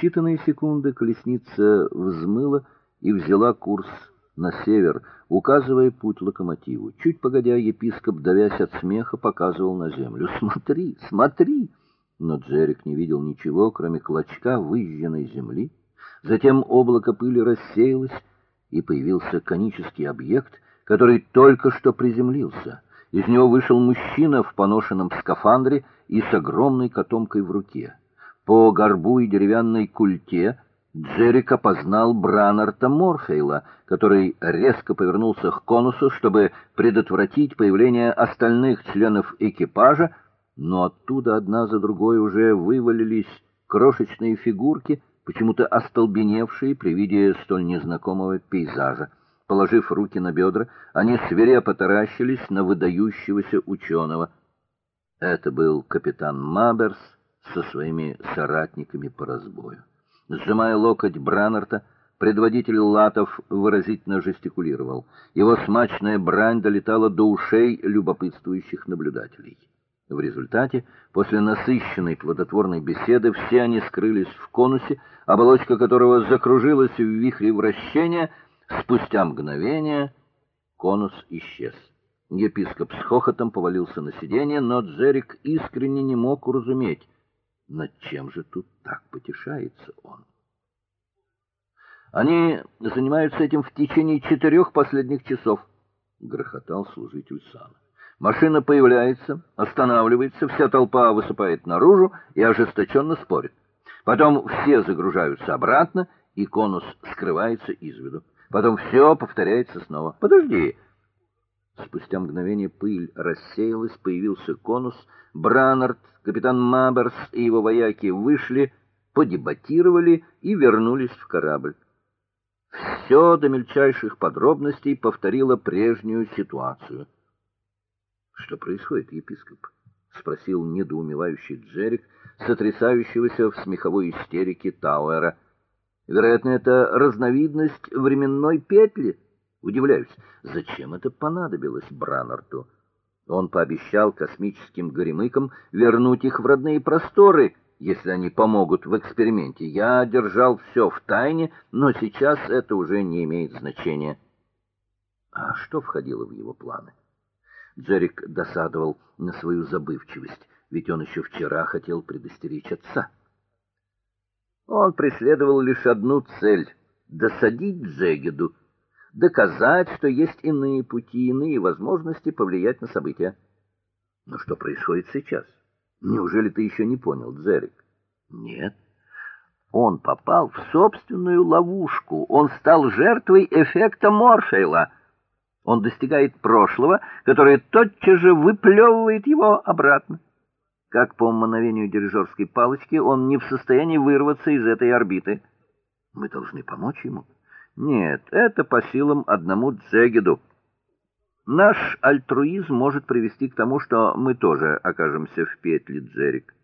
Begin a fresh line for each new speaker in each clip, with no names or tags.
считанные секунды колесница взмыла и взяла курс на север, указывая путь локомотиву. Чуть погодя, епископ, давясь от смеха, показывал на землю: "Смотри, смотри!" Но Джерик не видел ничего, кроме клочка выжженной земли. Затем облако пыли рассеялось, и появился конический объект, который только что приземлился. Из него вышел мужчина в поношенном скафандре и с огромной котомкой в руке. По горбу и деревянной культе Джерик опознал Бранарта Морфейла, который резко повернулся к конусу, чтобы предотвратить появление остальных членов экипажа, но оттуда одна за другой уже вывалились крошечные фигурки, почему-то остолбеневшие при виде столь незнакомого пейзажа. Положив руки на бедра, они свирепо таращились на выдающегося ученого. Это был капитан Маберс со своими соратниками по разбою. Сжимая локоть Бранарта, предводитель латов выразительно жестикулировал. Его смачная брань долетала до ушей любопытствующих наблюдателей. В результате, после насыщенной плодотворной беседы, все они скрылись в конусе, оболочка которого закружилась в вихре вращения. Спустя мгновение конус исчез. Епископ с хохотом повалился на сиденье, но Джерик искренне не мог уразуметь, над чем же тут так потешается он. Они занимаются этим в течение четырех последних часов, грохотал служитель сана. Машина появляется, останавливается, вся толпа высыпает наружу и ожесточенно спорит. Потом все загружаются обратно, и конус скрывается из виду. Потом все повторяется снова. Подожди. Спустя мгновение пыль рассеялась, появился конус. Бранард, капитан Маберс и его вояки вышли, подебатировали и вернулись в корабль. Все до мельчайших подробностей повторило прежнюю ситуацию. Что происходит, епископ? спросил недоумевающий Джерик, сотрясающегося в смеховой истерике Тауэра. Вероятно, это разновидность временной петли. Удивляюсь, зачем это понадобилось Бранарту? Он пообещал космическим горемыкам вернуть их в родные просторы, если они помогут в эксперименте. Я держал все в тайне, но сейчас это уже не имеет значения. А что входило в его планы? Джерик досадовал на свою забывчивость, ведь он еще вчера хотел предостеречь отца. Он преследовал лишь одну цель досадить Джегеду, доказать, что есть иные пути, иные возможности повлиять на события. Но что происходит сейчас? Неужели ты еще не понял, Джерик? Нет. Он попал в собственную ловушку. Он стал жертвой эффекта Морфейла. Он достигает прошлого, которое тотчас же выплевывает его обратно. Как по мановению дирижерской палочки, он не в состоянии вырваться из этой орбиты. Мы должны помочь ему. Нет, это по силам одному Джегеду. Наш альтруизм может привести к тому, что мы тоже окажемся в петле Джерик.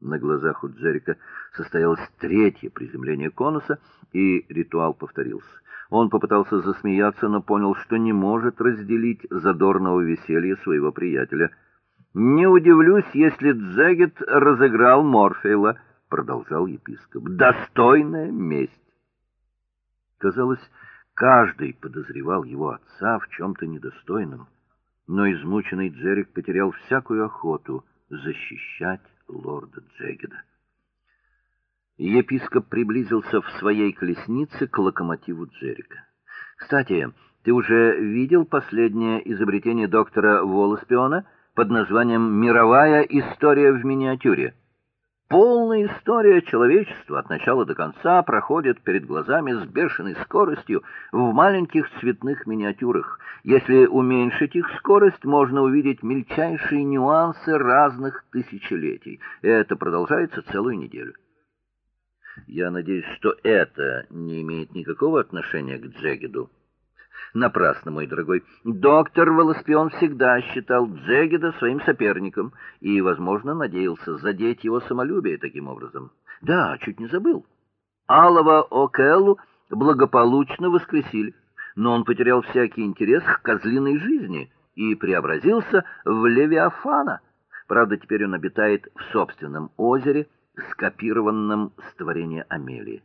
На глазах у Джерика состоялось третье приземление конуса, и ритуал повторился. Он попытался засмеяться, но понял, что не может разделить задорного веселья своего приятеля. Не удивлюсь, если Джегет разыграл Морфея, продолжал епископ. Достойная месть. Казалось, каждый подозревал его отца в чем то недостойном, но измученный Джерик потерял всякую охоту защищать лорда Джегеда. Епископ приблизился в своей колеснице к локомотиву Джерика. Кстати, ты уже видел последнее изобретение доктора Волоспиона под названием Мировая история в миниатюре? Полная история человечества от начала до конца проходит перед глазами с бешеной скоростью в маленьких цветных миниатюрах. Если уменьшить их скорость, можно увидеть мельчайшие нюансы разных тысячелетий. Это продолжается целую неделю. Я надеюсь, что это не имеет никакого отношения к Джегеду. Напрасно, мой дорогой. Доктор Волоспион всегда считал Джегеда своим соперником и, возможно, надеялся задеть его самолюбие таким образом. Да, чуть не забыл. Алова Океллу благополучно воскресили, но он потерял всякий интерес к козлиной жизни и преобразился в левиафана. Правда, теперь он обитает в собственном озере скопированном с творения Амелии.